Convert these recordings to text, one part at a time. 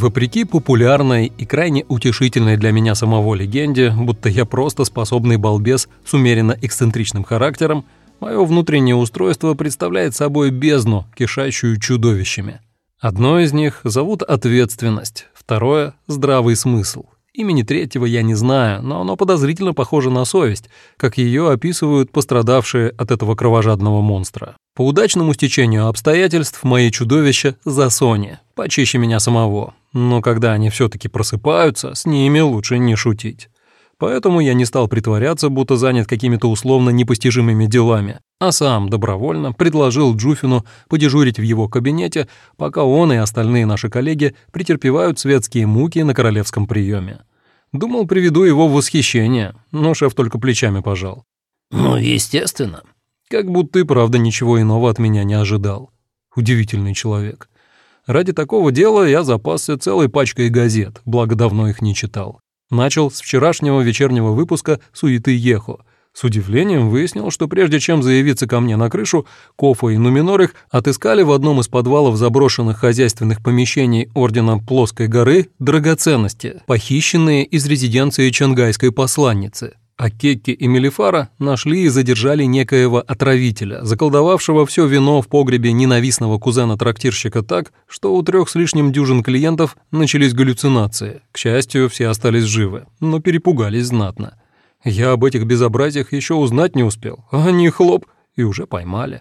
Вопреки популярной и крайне утешительной для меня самого легенде, будто я просто способный балбес с умеренно эксцентричным характером, мое внутреннее устройство представляет собой бездну, кишащую чудовищами. Одно из них зовут ответственность, второе — здравый смысл. Имени третьего я не знаю, но оно подозрительно похоже на совесть, как ее описывают пострадавшие от этого кровожадного монстра. По удачному стечению обстоятельств мои чудовища за Сони, почище меня самого. Но когда они все-таки просыпаются, с ними лучше не шутить. Поэтому я не стал притворяться, будто занят какими-то условно непостижимыми делами, а сам добровольно предложил Джуфину подежурить в его кабинете, пока он и остальные наши коллеги претерпевают светские муки на королевском приеме. Думал, приведу его в восхищение, но шеф только плечами пожал. «Ну, естественно». Как будто и правда ничего иного от меня не ожидал. Удивительный человек. Ради такого дела я запасся целой пачкой газет, благо давно их не читал. Начал с вчерашнего вечернего выпуска «Суеты Ехо». С удивлением выяснил, что прежде чем заявиться ко мне на крышу, Кофа и Нуминорих отыскали в одном из подвалов заброшенных хозяйственных помещений Ордена Плоской горы драгоценности, похищенные из резиденции чангайской посланницы. А Кекки и Мелифара нашли и задержали некоего отравителя, заколдовавшего все вино в погребе ненавистного кузена-трактирщика так, что у трех с лишним дюжин клиентов начались галлюцинации. К счастью, все остались живы, но перепугались знатно. Я об этих безобразиях еще узнать не успел, они хлоп и уже поймали.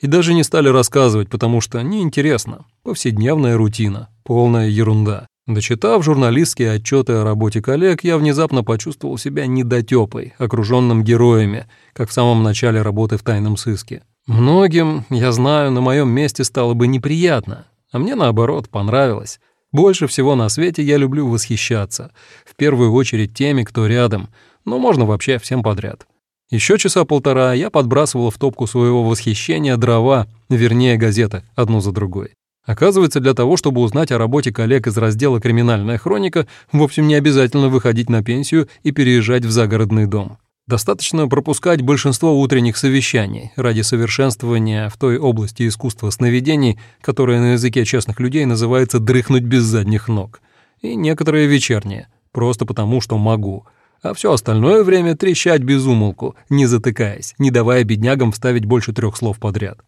И даже не стали рассказывать, потому что неинтересно. Повседневная рутина, полная ерунда. Дочитав журналистские отчеты о работе коллег, я внезапно почувствовал себя недотёпой, окружённым героями, как в самом начале работы в тайном сыске. Многим, я знаю, на моем месте стало бы неприятно, а мне, наоборот, понравилось. Больше всего на свете я люблю восхищаться, в первую очередь теми, кто рядом, но можно вообще всем подряд. Еще часа полтора я подбрасывал в топку своего восхищения дрова, вернее газеты, одну за другой. Оказывается, для того, чтобы узнать о работе коллег из раздела «Криминальная хроника», вовсе не обязательно выходить на пенсию и переезжать в загородный дом. Достаточно пропускать большинство утренних совещаний ради совершенствования в той области искусства сновидений, которая на языке честных людей называется «дрыхнуть без задних ног», и некоторые вечерние, просто потому, что могу, а все остальное время трещать без умолку, не затыкаясь, не давая беднягам вставить больше трех слов подряд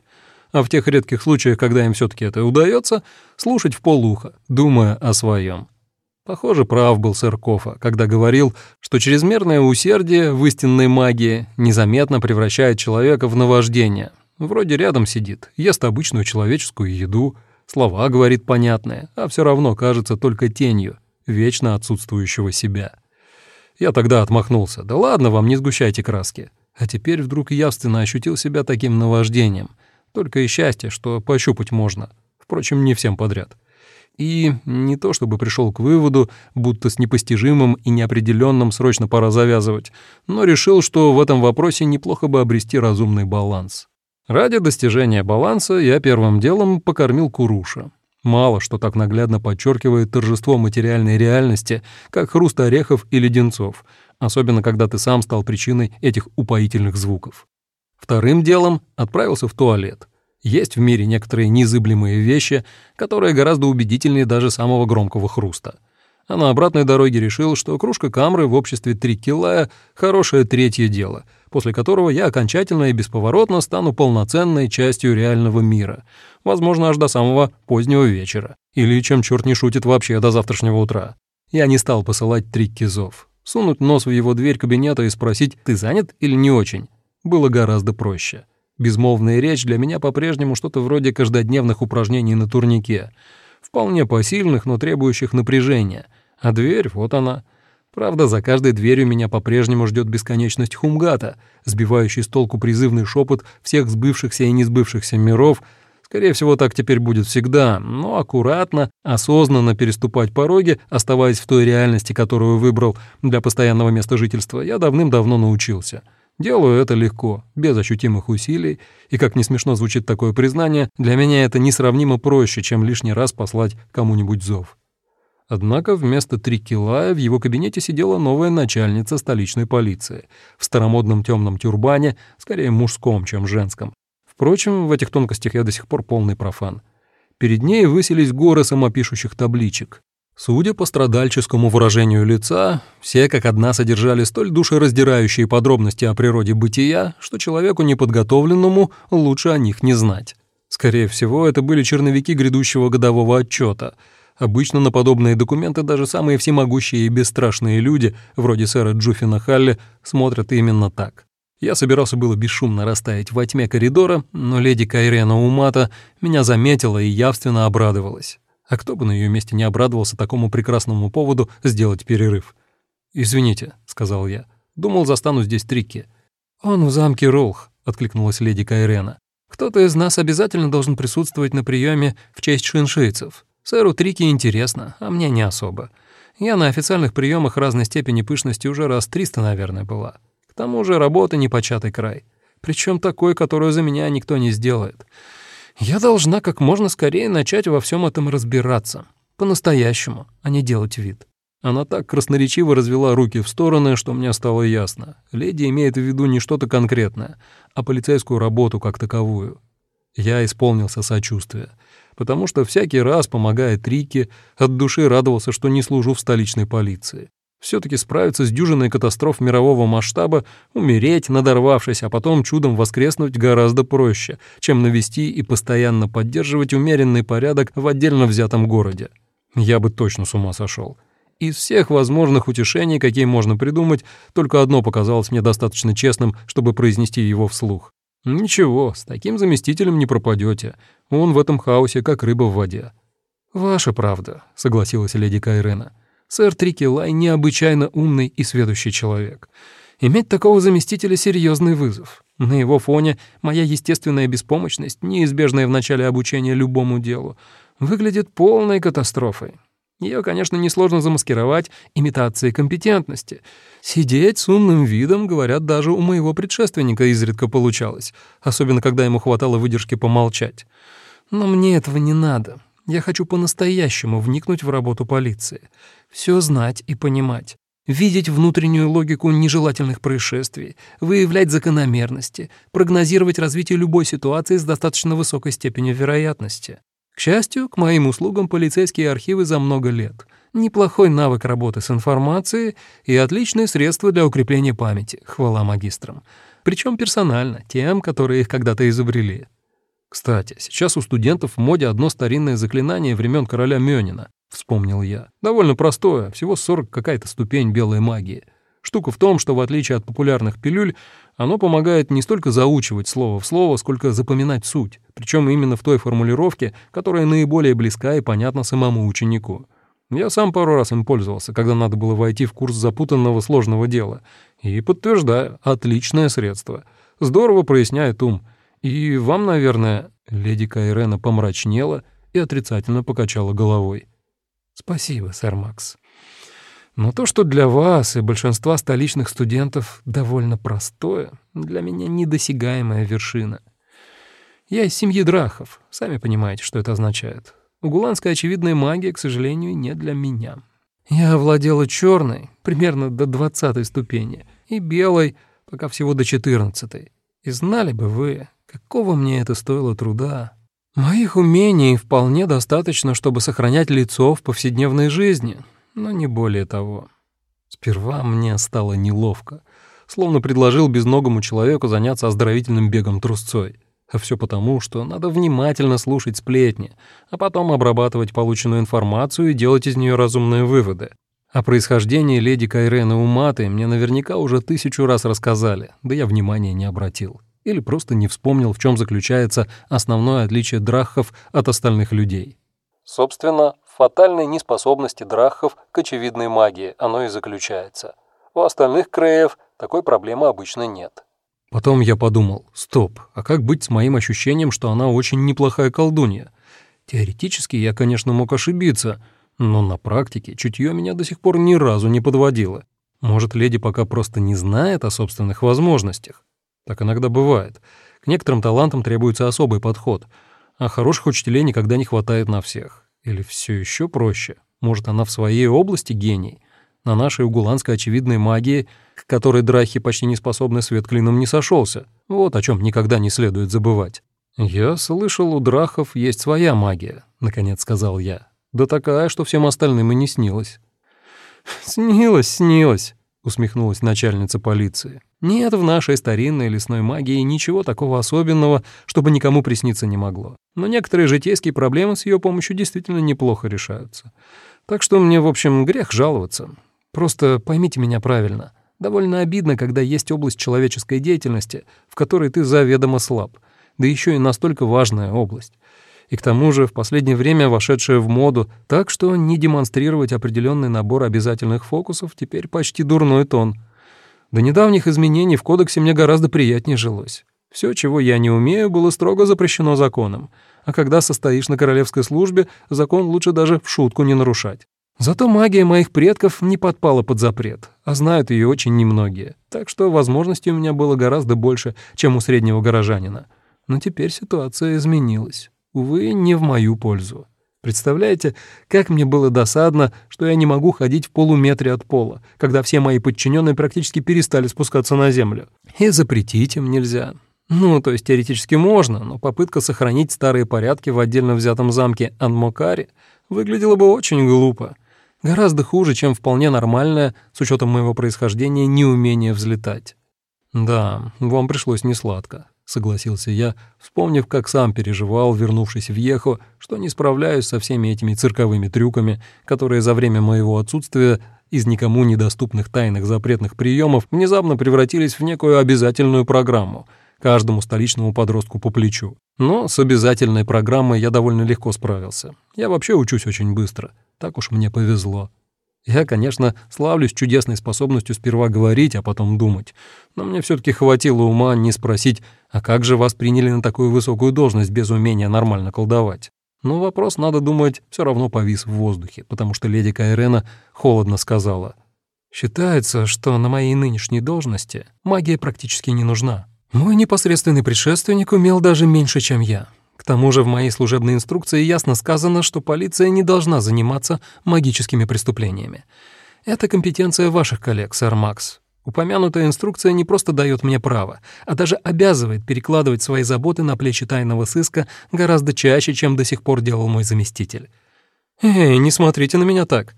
а в тех редких случаях, когда им все-таки это удается, слушать в полуха, думая о своем. Похоже, прав был сэр Кофа, когда говорил, что чрезмерное усердие в истинной магии незаметно превращает человека в наваждение. Вроде рядом сидит, ест обычную человеческую еду, слова говорит понятные, а все равно кажется только тенью, вечно отсутствующего себя. Я тогда отмахнулся, да ладно вам, не сгущайте краски. А теперь вдруг явственно ощутил себя таким наваждением — только и счастье, что пощупать можно. Впрочем, не всем подряд. И не то чтобы пришел к выводу, будто с непостижимым и неопределенным срочно пора завязывать, но решил, что в этом вопросе неплохо бы обрести разумный баланс. Ради достижения баланса я первым делом покормил Куруша. Мало что так наглядно подчеркивает торжество материальной реальности, как хруст орехов и леденцов, особенно когда ты сам стал причиной этих упоительных звуков. Вторым делом отправился в туалет. Есть в мире некоторые незыблемые вещи, которые гораздо убедительнее даже самого громкого хруста. А на обратной дороге решил, что кружка камры в обществе Триккилая — хорошее третье дело, после которого я окончательно и бесповоротно стану полноценной частью реального мира, возможно, аж до самого позднего вечера, или, чем черт не шутит, вообще до завтрашнего утра. Я не стал посылать Трикки зов. Сунуть нос в его дверь кабинета и спросить «ты занят или не очень?» Было гораздо проще. Безмолвная речь для меня по-прежнему что-то вроде каждодневных упражнений на турнике, вполне посильных, но требующих напряжения. А дверь, вот она. Правда, за каждой дверью меня по-прежнему ждет бесконечность хумгата, сбивающий с толку призывный шепот всех сбывшихся и несбывшихся миров. Скорее всего, так теперь будет всегда, но аккуратно, осознанно переступать пороги, оставаясь в той реальности, которую выбрал для постоянного места жительства, я давным-давно научился. Делаю это легко, без ощутимых усилий, и, как не смешно звучит такое признание, для меня это несравнимо проще, чем лишний раз послать кому-нибудь зов. Однако вместо Трикилая в его кабинете сидела новая начальница столичной полиции в старомодном темном тюрбане, скорее мужском, чем женском. Впрочем, в этих тонкостях я до сих пор полный профан. Перед ней высились горы самопишущих табличек. Судя по страдальческому выражению лица, все как одна содержали столь душераздирающие подробности о природе бытия, что человеку неподготовленному лучше о них не знать. Скорее всего, это были черновики грядущего годового отчета. Обычно на подобные документы даже самые всемогущие и бесстрашные люди, вроде сэра Джуффина Халли, смотрят именно так. Я собирался было бесшумно растаять во тьме коридора, но леди Кайрена Умата меня заметила и явственно обрадовалась. А кто бы на ее месте не обрадовался такому прекрасному поводу сделать перерыв? «Извините», — сказал я. «Думал, застану здесь Трикки». «Он в замке Ролх», — откликнулась леди Кайрена. «Кто-то из нас обязательно должен присутствовать на приеме в честь шиншийцев. Сэру Трикки интересно, а мне не особо. Я на официальных приемах разной степени пышности уже раз триста, наверное, была. К тому же работа непочатый край. Причем такой, которую за меня никто не сделает. Я должна как можно скорее начать во всем этом разбираться. По-настоящему, а не делать вид. Она так красноречиво развела руки в стороны, что мне стало ясно. Леди имеет в виду не что-то конкретное, а полицейскую работу как таковую. Я исполнился сочувствия, потому что всякий раз, помогая Трике, от души радовался, что не служу в столичной полиции. Все-таки справиться с дюжиной катастроф мирового масштаба, умереть, надорвавшись, а потом чудом воскреснуть гораздо проще, чем навести и постоянно поддерживать умеренный порядок в отдельно взятом городе. Я бы точно с ума сошел. Из всех возможных утешений, какие можно придумать, только одно показалось мне достаточно честным, чтобы произнести его вслух. «Ничего, с таким заместителем не пропадете. Он в этом хаосе как рыба в воде». «Ваша правда», — согласилась леди Кайрена. Сэр Трикелай необычайно умный и сведущий человек. Иметь такого заместителя — серьезный вызов. На его фоне моя естественная беспомощность, неизбежная в начале обучения любому делу, выглядит полной катастрофой. Ее, конечно, несложно замаскировать имитацией компетентности. Сидеть с умным видом, говорят, даже у моего предшественника изредка получалось, особенно когда ему хватало выдержки помолчать. Но мне этого не надо. Я хочу по-настоящему вникнуть в работу полиции, все знать и понимать, видеть внутреннюю логику нежелательных происшествий, выявлять закономерности, прогнозировать развитие любой ситуации с достаточно высокой степенью вероятности. К счастью, к моим услугам полицейские архивы за много лет. Неплохой навык работы с информацией и отличное средство для укрепления памяти, хвала магистрам. Причем персонально, тем, которые их когда-то изобрели. Кстати, сейчас у студентов в моде одно старинное заклинание времен короля Мёнина, вспомнил я. Довольно простое, всего 40 какая-то ступень белой магии. Штука в том, что в отличие от популярных пилюль, оно помогает не столько заучивать слово в слово, сколько запоминать суть, причем именно в той формулировке, которая наиболее близка и понятна самому ученику. Я сам пару раз им пользовался, когда надо было войти в курс запутанного сложного дела. И подтверждаю, отличное средство. Здорово проясняет ум. И вам, наверное, леди Кайрена помрачнела и отрицательно покачала головой. Спасибо, сэр Макс. Но то, что для вас и большинства столичных студентов довольно простое, для меня недосягаемая вершина. Я из семьи Драхов, сами понимаете, что это означает. Угуланская очевидная магия, к сожалению, не для меня. Я овладела черной, примерно до двадцатой ступени, и белой, пока всего до четырнадцатой. И знали бы вы, Какого мне это стоило труда? Моих умений вполне достаточно, чтобы сохранять лицо в повседневной жизни, но не более того. Сперва мне стало неловко, словно предложил безногому человеку заняться оздоровительным бегом трусцой. А все потому, что надо внимательно слушать сплетни, а потом обрабатывать полученную информацию и делать из нее разумные выводы. О происхождении леди Кайрены Уматы мне наверняка уже тысячу раз рассказали, да я внимания не обратил или просто не вспомнил, в чем заключается основное отличие драхов от остальных людей. Собственно, в фатальной неспособности драхов к очевидной магии оно и заключается. У остальных креев такой проблемы обычно нет. Потом я подумал, стоп, а как быть с моим ощущением, что она очень неплохая колдунья? Теоретически я, конечно, мог ошибиться, но на практике чутье меня до сих пор ни разу не подводило. Может, леди пока просто не знает о собственных возможностях? Так иногда бывает. К некоторым талантам требуется особый подход, а хороших учителей никогда не хватает на всех. Или все еще проще. Может, она в своей области гений. На нашей угуланской очевидной магии, к которой драхи почти не способны свет клином не сошелся. Вот о чем никогда не следует забывать. «Я слышал, у драхов есть своя магия», — наконец сказал я. Да такая, что всем остальным и не снилась. «Снилась, снилась», — усмехнулась начальница полиции. «Нет в нашей старинной лесной магии ничего такого особенного, чтобы никому присниться не могло. Но некоторые житейские проблемы с ее помощью действительно неплохо решаются. Так что мне, в общем, грех жаловаться. Просто поймите меня правильно. Довольно обидно, когда есть область человеческой деятельности, в которой ты заведомо слаб, да еще и настолько важная область и к тому же в последнее время вошедшая в моду, так что не демонстрировать определенный набор обязательных фокусов теперь почти дурной тон. До недавних изменений в кодексе мне гораздо приятнее жилось. Все, чего я не умею, было строго запрещено законом, а когда состоишь на королевской службе, закон лучше даже в шутку не нарушать. Зато магия моих предков не подпала под запрет, а знают ее очень немногие, так что возможностей у меня было гораздо больше, чем у среднего горожанина. Но теперь ситуация изменилась. Увы, не в мою пользу. Представляете, как мне было досадно, что я не могу ходить в полуметре от пола, когда все мои подчиненные практически перестали спускаться на землю. И запретить им нельзя. Ну, то есть теоретически можно, но попытка сохранить старые порядки в отдельно взятом замке Анмокари выглядела бы очень глупо. Гораздо хуже, чем вполне нормальное, с учетом моего происхождения, неумение взлетать. Да, вам пришлось несладко согласился я, вспомнив, как сам переживал, вернувшись в Ехо, что не справляюсь со всеми этими цирковыми трюками, которые за время моего отсутствия из никому недоступных тайных запретных приемов внезапно превратились в некую обязательную программу, каждому столичному подростку по плечу. Но с обязательной программой я довольно легко справился. Я вообще учусь очень быстро. Так уж мне повезло. Я, конечно, славлюсь чудесной способностью сперва говорить, а потом думать, но мне все таки хватило ума не спросить, а как же вас приняли на такую высокую должность без умения нормально колдовать? Но вопрос, надо думать, все равно повис в воздухе, потому что леди Кайрена холодно сказала. «Считается, что на моей нынешней должности магия практически не нужна. Мой непосредственный предшественник умел даже меньше, чем я. К тому же в моей служебной инструкции ясно сказано, что полиция не должна заниматься магическими преступлениями. Это компетенция ваших коллег, сэр Макс. Упомянутая инструкция не просто дает мне право, а даже обязывает перекладывать свои заботы на плечи тайного сыска гораздо чаще, чем до сих пор делал мой заместитель. «Эй, не смотрите на меня так!»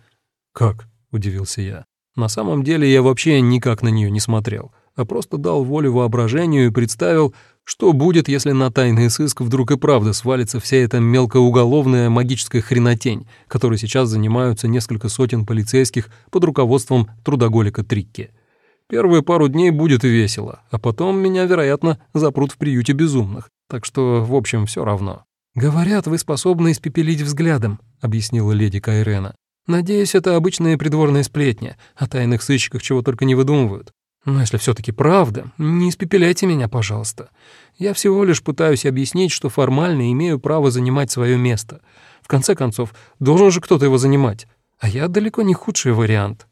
«Как?» — удивился я. На самом деле я вообще никак на нее не смотрел, а просто дал волю воображению и представил, что будет, если на тайный сыск вдруг и правда свалится вся эта мелкоуголовная магическая хренотень, которой сейчас занимаются несколько сотен полицейских под руководством трудоголика Трикки? Первые пару дней будет весело, а потом меня, вероятно, запрут в приюте безумных, так что, в общем, все равно. «Говорят, вы способны испепелить взглядом», — объяснила леди Кайрена. «Надеюсь, это обычные придворные сплетни, о тайных сыщиках чего только не выдумывают. Но если все-таки правда, не испепеляйте меня, пожалуйста. Я всего лишь пытаюсь объяснить, что формально имею право занимать свое место. В конце концов, должен же кто-то его занимать. А я далеко не худший вариант.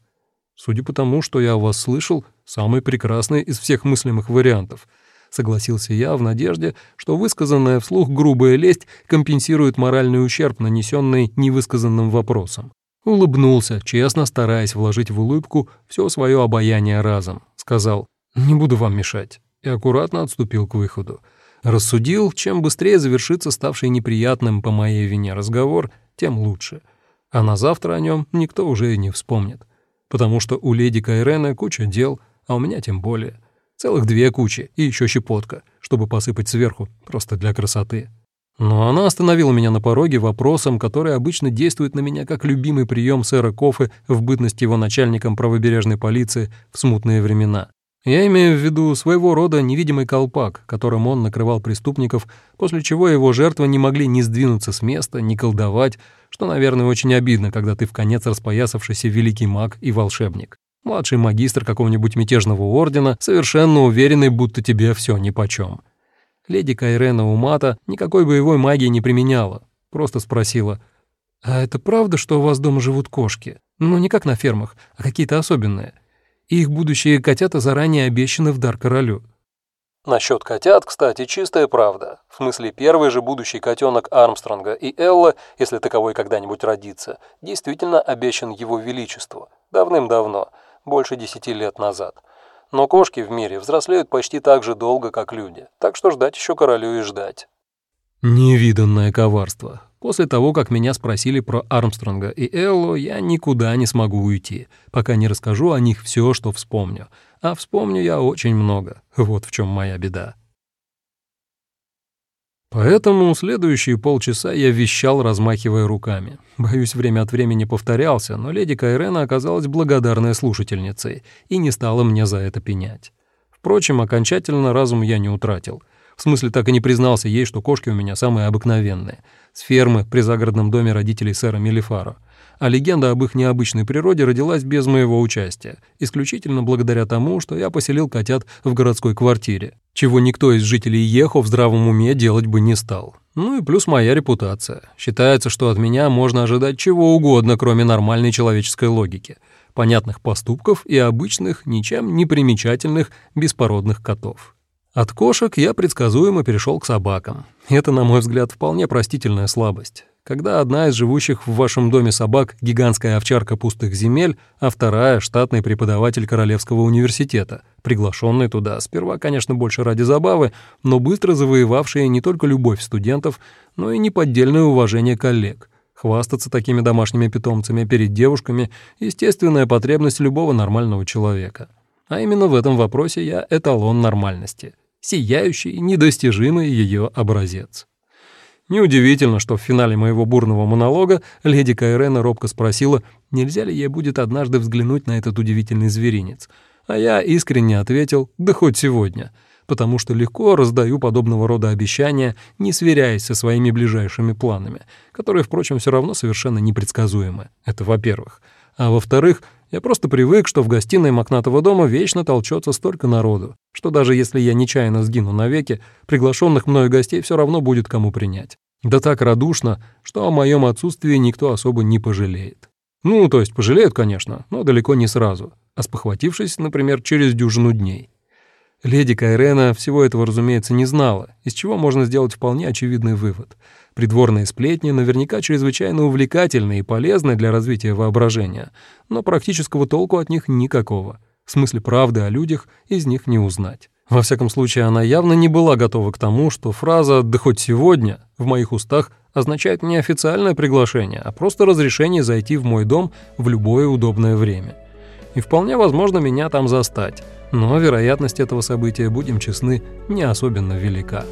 Судя по тому, что я о вас слышал, самый прекрасный из всех мыслимых вариантов. Согласился я в надежде, что высказанная вслух грубая лесть компенсирует моральный ущерб, нанесенный невысказанным вопросом. Улыбнулся, честно стараясь вложить в улыбку все свое обаяние разом. Сказал «Не буду вам мешать» и аккуратно отступил к выходу. Рассудил, чем быстрее завершится ставший неприятным по моей вине разговор, тем лучше. А на завтра о нем никто уже и не вспомнит. Потому что у леди Кайрена куча дел, а у меня тем более. Целых две кучи и еще щепотка, чтобы посыпать сверху, просто для красоты. Но она остановила меня на пороге вопросом, который обычно действует на меня как любимый прием сэра Кофы в бытность его начальником правобережной полиции в смутные времена. Я имею в виду своего рода невидимый колпак, которым он накрывал преступников, после чего его жертвы не могли ни сдвинуться с места, ни колдовать, что, наверное, очень обидно, когда ты в конец распоясавшийся великий маг и волшебник. Младший магистр какого-нибудь мятежного ордена, совершенно уверенный, будто тебе все нипочем. Леди Кайрена Умата никакой боевой магии не применяла, просто спросила, «А это правда, что у вас дома живут кошки? Ну, не как на фермах, а какие-то особенные?» Их будущие котята заранее обещаны в дар королю. Насчет котят, кстати, чистая правда. В смысле, первый же будущий котенок Армстронга и Элла, если таковой когда-нибудь родится, действительно обещан его величеству. Давным-давно, больше десяти лет назад. Но кошки в мире взрослеют почти так же долго, как люди, так что ждать еще королю и ждать. Невиданное коварство. После того, как меня спросили про Армстронга и Элло, я никуда не смогу уйти, пока не расскажу о них все, что вспомню. А вспомню я очень много. Вот в чем моя беда. Поэтому следующие полчаса я вещал, размахивая руками. Боюсь, время от времени повторялся, но леди Кайрена оказалась благодарной слушательницей и не стала мне за это пенять. Впрочем, окончательно разум я не утратил. В смысле, так и не признался ей, что кошки у меня самые обыкновенные, с фермы при загородном доме родителей сэра Мелифаро а легенда об их необычной природе родилась без моего участия, исключительно благодаря тому, что я поселил котят в городской квартире, чего никто из жителей Ехо в здравом уме делать бы не стал. Ну и плюс моя репутация. Считается, что от меня можно ожидать чего угодно, кроме нормальной человеческой логики, понятных поступков и обычных, ничем не примечательных, беспородных котов. От кошек я предсказуемо перешел к собакам. Это, на мой взгляд, вполне простительная слабость когда одна из живущих в вашем доме собак — гигантская овчарка пустых земель, а вторая — штатный преподаватель Королевского университета, приглашенный туда, сперва, конечно, больше ради забавы, но быстро завоевавшие не только любовь студентов, но и неподдельное уважение коллег. Хвастаться такими домашними питомцами перед девушками — естественная потребность любого нормального человека. А именно в этом вопросе я эталон нормальности, сияющий, недостижимый ее образец. Неудивительно, что в финале моего бурного монолога леди Кайрена робко спросила, нельзя ли ей будет однажды взглянуть на этот удивительный зверинец. А я искренне ответил, да хоть сегодня, потому что легко раздаю подобного рода обещания, не сверяясь со своими ближайшими планами, которые, впрочем, все равно совершенно непредсказуемы. Это во-первых. А во-вторых, я просто привык, что в гостиной Макнатого дома вечно толчется столько народу, что даже если я нечаянно сгину навеки, приглашенных мною гостей все равно будет кому принять. Да так радушно, что о моем отсутствии никто особо не пожалеет. Ну, то есть пожалеют, конечно, но далеко не сразу, а спохватившись, например, через дюжину дней. Леди Кайрена всего этого, разумеется, не знала, из чего можно сделать вполне очевидный вывод. Придворные сплетни наверняка чрезвычайно увлекательны и полезны для развития воображения, но практического толку от них никакого. В смысле правды о людях из них не узнать. Во всяком случае, она явно не была готова к тому, что фраза «да хоть сегодня» в моих устах означает не официальное приглашение, а просто разрешение зайти в мой дом в любое удобное время. И вполне возможно меня там застать – но вероятность этого события, будем честны, не особенно велика.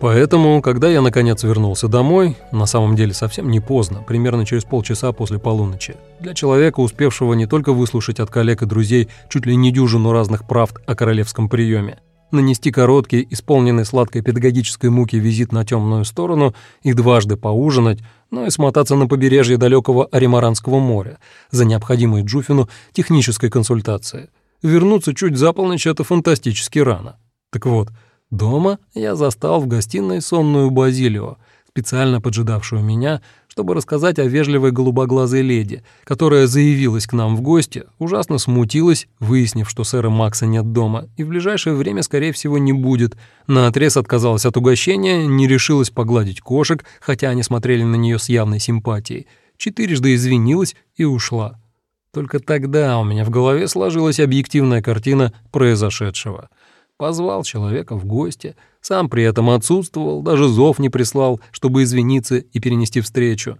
Поэтому, когда я наконец вернулся домой, на самом деле совсем не поздно, примерно через полчаса после полуночи, для человека, успевшего не только выслушать от коллег и друзей чуть ли не дюжину разных правд о королевском приеме, нанести короткий, исполненный сладкой педагогической муки визит на темную сторону и дважды поужинать, но и смотаться на побережье далекого Аримаранского моря за необходимой Джуфину технической консультацией. Вернуться чуть за полночь — это фантастически рано. Так вот, дома я застал в гостиной сонную Базилио, специально поджидавшую меня, чтобы рассказать о вежливой голубоглазой леди, которая заявилась к нам в гости, ужасно смутилась, выяснив, что сэра Макса нет дома и в ближайшее время, скорее всего, не будет. Наотрез отказалась от угощения, не решилась погладить кошек, хотя они смотрели на нее с явной симпатией. Четырежды извинилась и ушла. Только тогда у меня в голове сложилась объективная картина произошедшего — Позвал человека в гости, сам при этом отсутствовал, даже зов не прислал, чтобы извиниться и перенести встречу.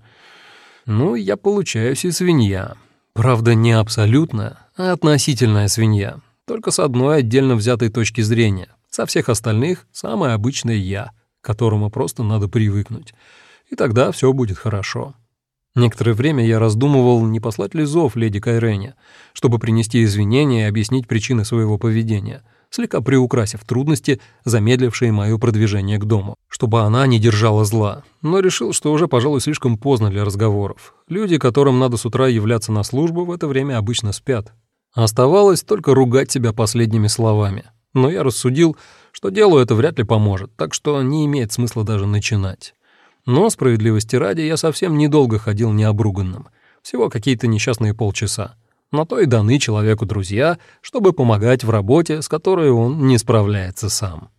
Ну, я получаюсь и свинья. Правда, не абсолютная, а относительная свинья. Только с одной отдельно взятой точки зрения. Со всех остальных самое обычное «я», к которому просто надо привыкнуть. И тогда все будет хорошо. Некоторое время я раздумывал, не послать ли зов леди Кайрене, чтобы принести извинения и объяснить причины своего поведения — слегка приукрасив трудности, замедлившие мое продвижение к дому, чтобы она не держала зла, но решил, что уже, пожалуй, слишком поздно для разговоров. Люди, которым надо с утра являться на службу, в это время обычно спят. Оставалось только ругать себя последними словами. Но я рассудил, что делу это вряд ли поможет, так что не имеет смысла даже начинать. Но, справедливости ради, я совсем недолго ходил необруганным. Всего какие-то несчастные полчаса. На то и даны человеку друзья, чтобы помогать в работе, с которой он не справляется сам.